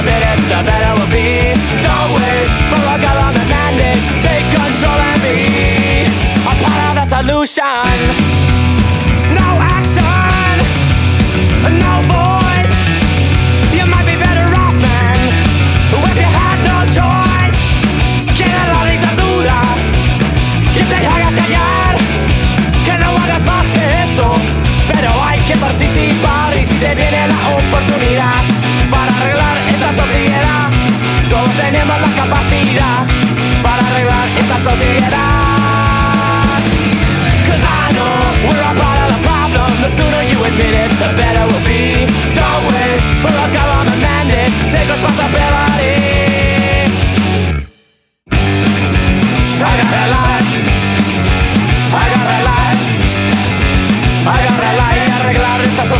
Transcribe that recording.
the minutes, the better will be. Don't wait for a government mandate. Take control and be a part of the solution. No action, no voice. You might be better off, man, if you had no choice. Quieren la dictadura que te hagas callar, que no hagas más que eso. Pero hay que participar y si te viene la oportunidad.